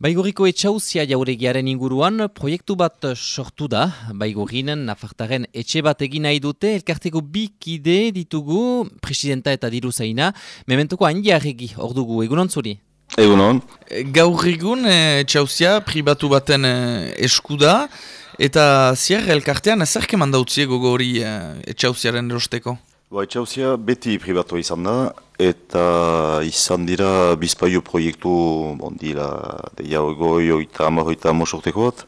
Baigoriko etxauzia jauregiaren inguruan proiektu bat sortu da. Baigorinen nafartaren etxe bat egin nahi dute, elkarteko bi kide ditugu, presidenta eta diru zaina, mementuko handiarregi hor dugu, egunon zuri? Egunon. Gaur egun etxauzia pribatu baten eskuda, eta zier elkartean ezerke mandautzie gogo hori etxauziaren erosteko? Ba, etxauzia beti pribatu izan da, eta izan dira bizpaio proiektu, bon, dira, deia goi, oita, amar, oita, amosorteko bat,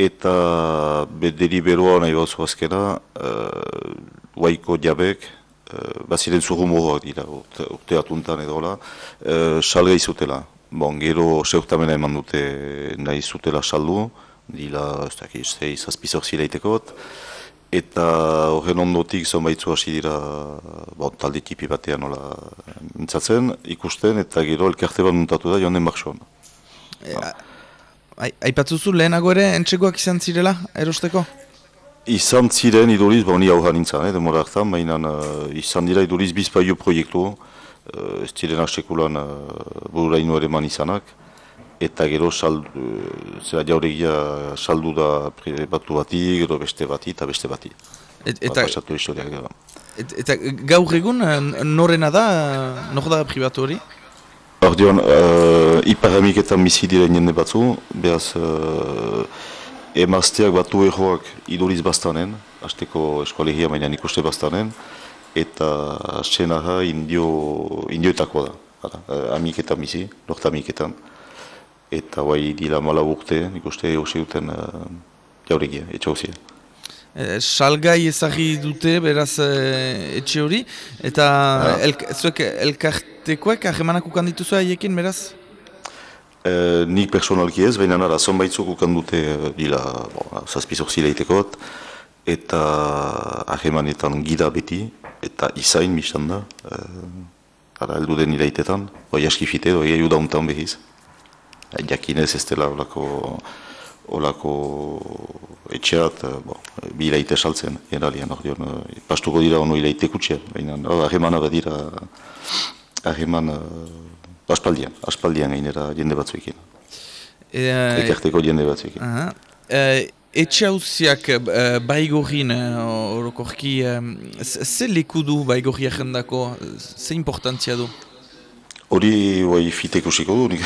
eta bederi beroa nahi bat zuazkena, uh, waiko diabek, uh, baziren zurrumoroak dira, urte, urte atuntan edo la, uh, salga izutela. Bon, gero seurtamena eman dute nahi zutela saldu, dira, ez dakit, zei, zazpizor zileiteko bat, Eta horren ondotik zonbaitzu hasi dira bon, talde tipi batean nola mintzatzen, ikusten eta gero elkarte bat muntatu da joan den marxoan. E, Aipatzuzu lehenago ere entxegoak izan zirela erosteko? Izan ziren iduriz, ba honi hauja nintzen, eh, demora hartan, baina uh, izan dira iduriz bizpaio proiektu, uh, ez ziren asekulan uh, burura inu ere man izanak eta gero saldu, zera jauregia saldu da batu bati, gero beste bati eta beste bati. Et, eta, historiak. Et, eta gaur egun norena da, nor da pribatu hori? Ordeon, uh, iparamiketan bizi diren jende batzu, behaz uh, emazteak batu erroak iduriz bastanen, hasteko eskolegia mainan ikuste bastanen, eta senaha indio, indioetakoa da, uh, amiketan bizi, norta amiketan eta bai dira mala urte, nik uste hausia duten uh, jauregia, etxe hausia. E, salgai ezagri dute, beraz, e, etxe hori, eta el, zuek elkartekoek ahemanak ukan dituzu haiekin, beraz? E, nik personalki ez, baina nara, zonbaitzuk ukan dute dila, bon, zazpizok zileiteko bat, eta ahemanetan gida beti, eta izain biztan da, e, ara, eldu den iraitetan, oi askifite, oi eiu dauntan behiz jakinez ez dela olako, olako etxeat, eh, bo, bi iraite saltzen, eralian, hor dion, eh, pastuko dira ono iraite kutsia, baina ahemana badira, aheman uh, aspaldian, aspaldian gainera jende batzuekin. E, Ekarteko jende batzuekin. Uh -huh. Etxe hauziak uh, baigorin, orokorki, uh, ze leku du baigorri agendako, ze importantzia du? Hori bai fiteko siko du, nik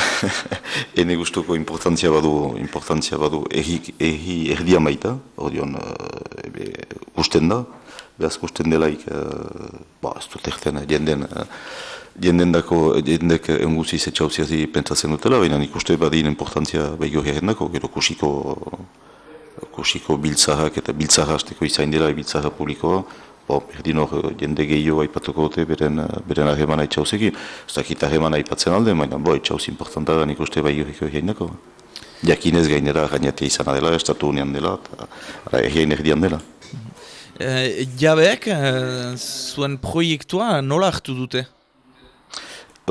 ene guztuko importantzia badu, importantzia badu erri, erri erdia maita, hori hon uh, gusten da, behaz gusten delaik, uh, ba, ez dut erten, jenden, uh, jenden dako, jendek enguzi zetxauziazi pentsatzen dutela, baina nik uste badin importantzia behi hori dako, gero kusiko, kusiko biltzahak eta biltzahak azteko izain dela, biltzahak publikoa, Bo, berdin hor, jende gehiago aipatuko dute beren, beren ahemana itxauzeki. Ez dakit ahemana aipatzen alde, baina bo, itxauz importanta da nik uste bai horiko egeinako. Jakinez gainera gainatea izan dela, estatu unian dela, eta egin erdian dela. E, jabeak, e, zuen proiektua nola hartu dute?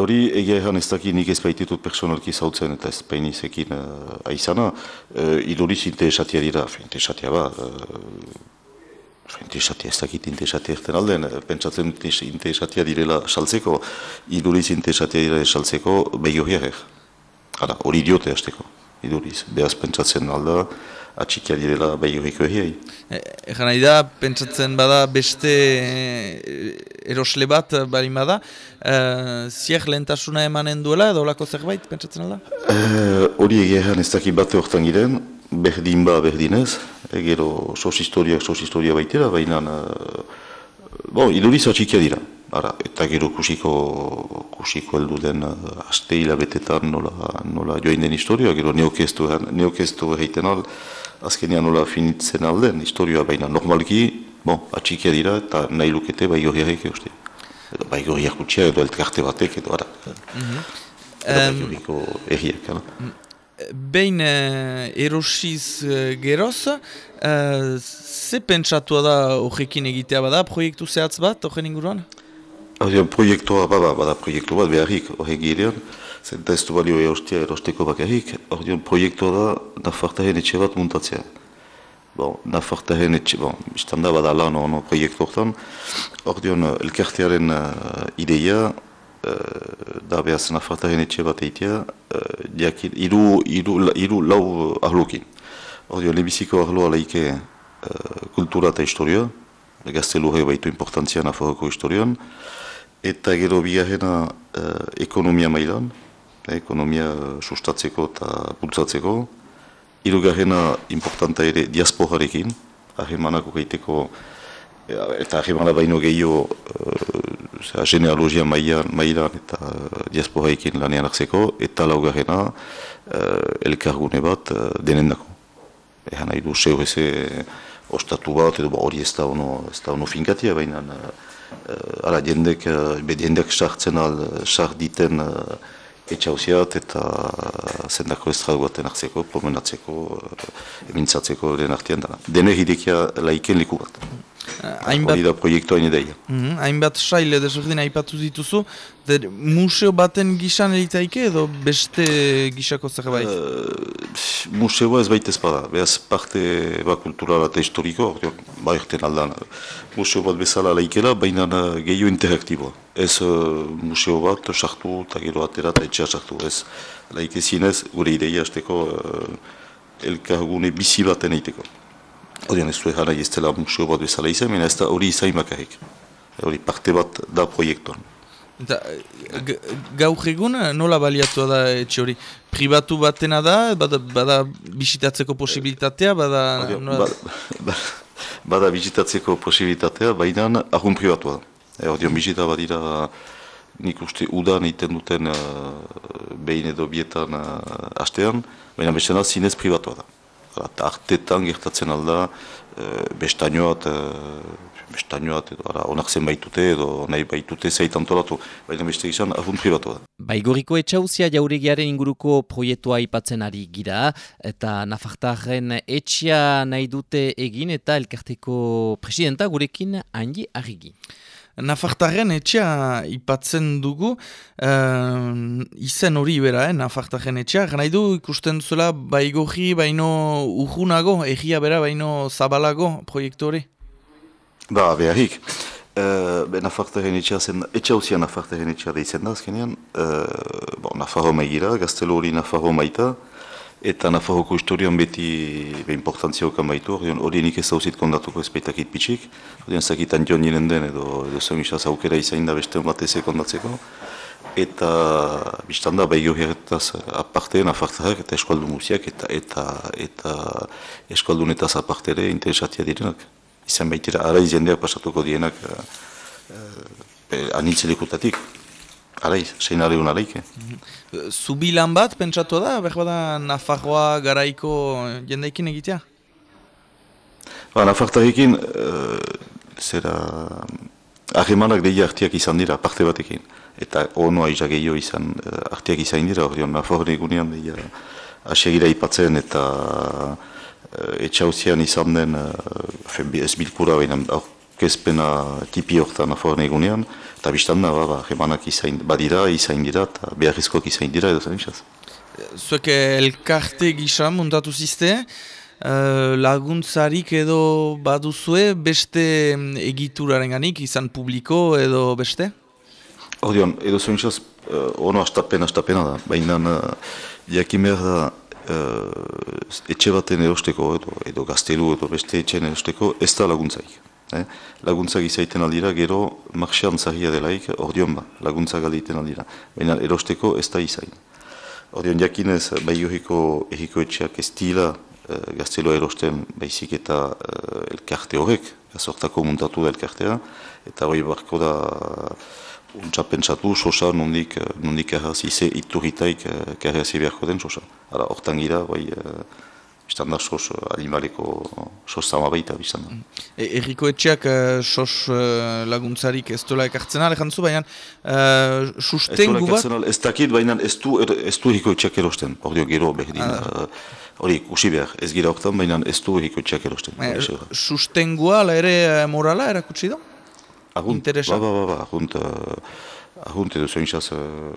Hori egia erran ez dakit nik ez baititut personalki zautzen eta ez bainizekin uh, aizana. Uh, Iduriz interesatia dira, interesatia ba, Interesatia ez dakit interesatia erten aldean, pentsatzen interesatia direla saltzeko, iduriz interesatia direla saltzeko behi horiak Hala, hori diote hasteko, iduriz. Beaz pentsatzen alda, atxikia direla behi horiak egiai. Egan nahi da, pentsatzen bada beste erosle bat barin bada, e, ziak lehentasuna emanen duela edo olako zerbait, pentsatzen alda? Hori egia ez dakit bate hortan giren, berdin ba berdinez, e, gero sos historiak sos historia baitera, baina uh, bon, iduriz atxikia dira. Ara, eta gero kusiko, kusiko heldu den uh, aste hilabetetan nola, nola joain den historia, gero neokestu, neokestu egiten al, azkenean nola finitzen alden historia, baina normalki, bon, atxikia dira eta nahi lukete bai horiak uste. Edo bai horiak utxia edo eltkarte batek edo ara. Mm -hmm. Edo bai horiko erriak, behin uh, erosiz uh, geroz, uh, ze pentsatu da horrekin egitea? Bada, proiektu zehatz bat, horren inguruan? Hori, proiektua bada, bada proiektu bat beharrik horrek girean, zenta ez du balio erostia erosteko bakarrik, hori, proiektua da nafartaren etxe bat muntatzea. Bon, nafartaren etxe, bon, biztanda bada lan ono proiektu horretan, hori, elkartearen uh, ideia, da behaz nafartaren etxe bat eitea, diakit, iru, iru, lau ahlokin. Ordio, lebiziko ahloa laike kultura eta historioa, gaztelurre baitu importantzia nafarroko historioan, eta gero bigarrena ekonomia mailan, ekonomia sustatzeko eta bultzatzeko, irugarrena importanta ere diasporarekin, ahemanak ukaiteko, eta ahemana baino gehiago uh, genealogia mailan, mailan eta uh, diasporaekin lanean hartzeko, eta laugarrena uh, elkargune bat uh, denendako. Ehan nahi du, seur eze ostatu bat, edo hori ez da ono, ez da ono finkatia, baina uh, ara jendek, uh, jendek sartzen al, sart diten uh, etxauziat eta zendako estradu baten hartzeko, promenatzeko, emintzatzeko den artean dara. Dene hidekia laiken liku bat. Hainbat... Hori da proiektu hain edaia. Mm Hainbat saile desordin aipatu dituzu, der, museo baten gisan elitaike edo beste gisako zerbait? Uh, museoa ez baita ezpada, behaz parte ba kulturala eta historiko, ba erten aldan. Museo bat bezala laikela, baina gehiago interaktiboa. Ez uh, museo bat sartu eta gero atera eta etxea sartu. Ez laikezinez gure ideia azteko uh, elkargune bizi baten eiteko. Hori ez zuen jara ez dela museo bat bezala izan, ez da hori izan makarrik. Hori parte bat da proiektuan. Eta gaur egun nola baliatu da etxe hori? Pribatu batena da, bada, bada bisitatzeko posibilitatea, bada... Nola... Bada, bada bisitatzeko posibilitatea, baina ahun pribatu da. E, Hori bisita badira nik uste udan egiten duten uh, behin edo bietan uh, astean, baina bestena zinez pribatu da artetan gertatzen alda, e, bestainoat, e, bestainoat edo ara, onak zen baitute edo nahi baitute zeit antolatu, baina beste izan ahun privatu da. Baigoriko etxauzia jauregiaren inguruko proiektua aipatzen ari gira, eta Nafartaren etxia nahi dute egin eta elkarteko presidenta gurekin handi argi. Nafartaren etxea ipatzen dugu, uh, izen hori bera, eh, Nafartaren etxea, gana du ikusten zuela baigorri baino urgunago, egia bera baino zabalago proiektu hori? Ba, beharik. Uh, Nafartaren etxea zen, etxea uzia Nafartaren etxea da izen da, azkenean, uh, bon, Nafarro maigira, gaztelo hori Nafarro maita, eta Nafarroko historian beti be importantzia okan baitu, hori nik ez dauzit kondatuko ez baitakit pitxik, hori zakit antion jenen den edo, edo zomisaz aukera izain da beste bateze kondatzeko, eta biztan da bai herretaz aparte Nafartzak eta eskualdu muziak eta eta eta eskualdunetaz aparte ere interesatia direnak. Izan baitira, ara izendeak pasatuko dienak uh, uh, Araiz, zein ari una leike. Zubilan bat, pentsatu da, behar bada Nafarroa garaiko jendeikin egitea? Ba, Nafartarekin, uh, zera, ahemanak deia artiak izan dira, parte batekin. Eta onoa izan gehiago izan, uh, artiak izan dira, hori hon, Nafarroa egunean deia asegira ipatzen eta uh, etxauzian izan den, uh, ez bilkura baina, aurkezpena tipi horretan Nafarroa egunean, Eta biztan da, ba, ba, jemanak izain, badira, izain dira, eta beharrizkoak izain dira, edo izaz. Zuek elkarte gisa mundatu zizte, uh, laguntzarik edo baduzue beste egituraren ganik, izan publiko edo beste? Ordeon, edo izaz, uh, ono astapen, astapena da, baina uh, jakimer da uh, etxe baten erosteko edo, edo gaztelu edo beste etxen erosteko ez da laguntzaik. Eh? Laguntzak izaiten aldira, gero marxean zahia delaik, ordion ba, laguntzak alditen aldira. Baina erosteko ez da izain. Ordion jakinez, bai johiko eriko etxeak ez dila eh, gazteloa erosten baizik eta eh, elkarte horrek, gazortako muntatu da elkartea, eta hori barko da untsa pentsatu, sosa nondik, eh, nondik errazi ze iturritaik eh, kerrazi beharko den sosa. Hortan gira, bai, eh, biztan da sos animaleko sos zama baita biztan da. E, erriko etxeak uh, sos uh, laguntzarik ez dola ekartzen alek baina uh, sustengu bat? Ez dakit, baina ez du, er, ez du erriko etxeak erosten, hori gero berdin. Ah. Hori, uh, usi behar, ez gira oktan, baina ez du erriko etxeak erosten. Uh, sustengua, la ere morala, erakutsi da? Agunt, ba, ba, ba, ba, agunt, uh, agunt edo zoinzaz, uh,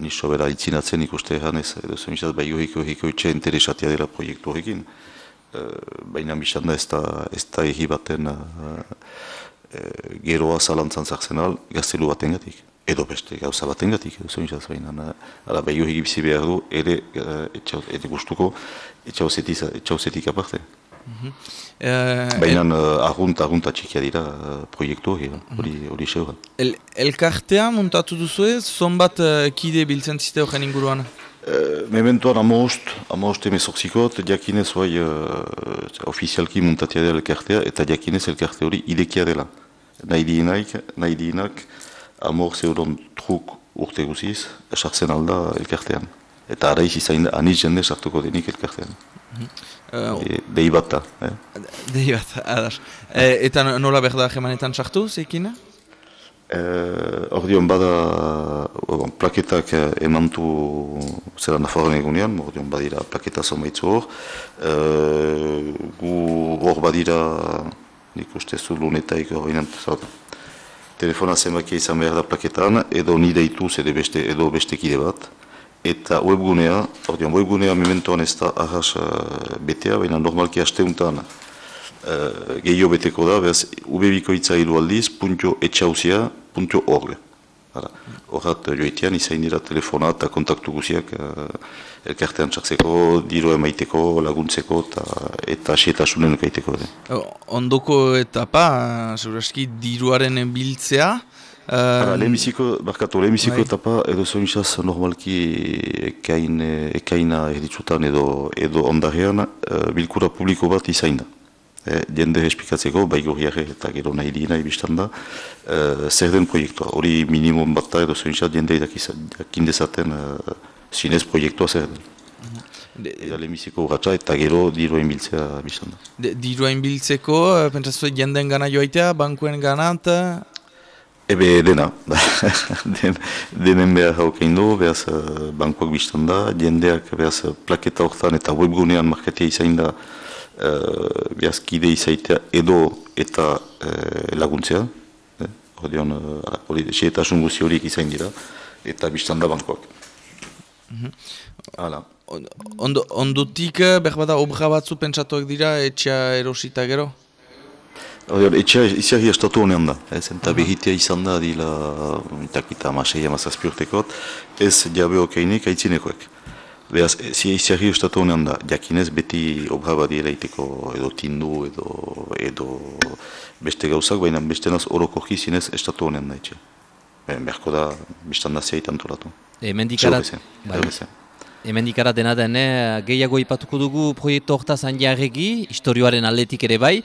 ni sobera itzinatzen ikuste egan ez, edo zen izaz, bai johiko hiko itxe interesatia dela proiektu horrekin. Uh, Baina biztan da ez da, ez egi baten uh, geroa zalantzan zartzen al, gaztelu baten gatik. edo beste gauza bat engatik, edo zoin jaz baina. Hala, bai hori bizi behar du, ere, ere gustuko, etxauzetik aparte. Mm Baina uh, argunt, argunt atxikia dira uh, proiektu hori, hori, hori seura. El, elkartea muntatu duzu ez, zonbat uh, kide biltzen ziste horren inguruan? Uh, mementoan amost, amost emezortzikot, diakinez bai uh, ofizialki muntatia dela elkartea, eta diakinez elkarte hori idekia dela. Nahi dienak, nahi dienak, amor zeuron truk urte guziz, esartzen alda elkartean. Eta ara izain da, aniz jende sartuko denik elkartean. Mm -hmm. Dei bat da. Eh? Dei bat, adar. E, eta nola berda jemanetan sartu, zeikina? Hor dion bada, bon, plaketak emantu zera nafarren egunean, hor dion badira plaketa zomaitzu hor. E, gu hor badira, nik uste zu lunetaik hor inen, telefona zenbakia izan behar da plaketan, edo ni deitu edo beste, edo beste kide bat eta webgunea, ordean webgunea mementoan ez da ahas uh, betea, baina normalki hasteuntan uh, gehiago beteko da, behaz ubebikoitza hilu aldiz, puntio etxauzia, puntio org. Horrat joetean izain dira telefona eta kontaktu guziak uh, elkartean txakseko, diro emaiteko, laguntzeko eta eta asietasunen kaiteko. Ondoko etapa, zuraski, diruaren biltzea, Uh, Lehemiziko, barkatu, lehemiziko bai. etapa edo zoinxaz normalki ekain, ekaina erditzutan edo, edo ondarean uh, bilkura publiko bat izain da. Eh, jende espikatzeko, bai gorriare eta gero nahi dina ibistan da, uh, zer den proiektua. Hori minimum bat da edo zoinxaz jende jakindezaten uh, zinez proiektua zer den. De, eta lehemiziko urratxa eta gero diroen biltzea ibistan da. Diroen biltzeko, pentsatzu jenden gana joaitea, bankuen gana eta... Ebe dena, Den, denen behar haukein du, behaz uh, bankoak biztan da, jendeak behaz plaketa horretan eta webgunean marketia izain da, uh, behaz kide izaitea edo eta uh, laguntzea, eh? hori uh, eta sunguzi horiek izain dira, eta biztan da bankoak. Mm Hala. Ondutik, behar bada obra batzu pentsatuak dira, etxea erosita gero? Etxea izahia estatu honean da, ez, eta behitea izan da dila, itakita amasei amazazpiurtekot, ez jabe okeinek aitzinekoek. Beaz, izahia estatu honean da, jakinez beti obra badi eraiteko edo tindu edo, edo beste gauzak, baina beste naz orokoki zinez estatu honean da etxe. Berko da, biztan da zeitan tolatu. E, mendikarat, bai. Hemen dikara dena den, eh? gehiago ipatuko dugu proiektu horta zan jarregi, historioaren aldetik ere bai.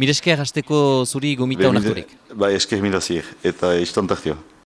Mireske hasteko zuri gomita honarturik. Bai, esker mila eta istantartio.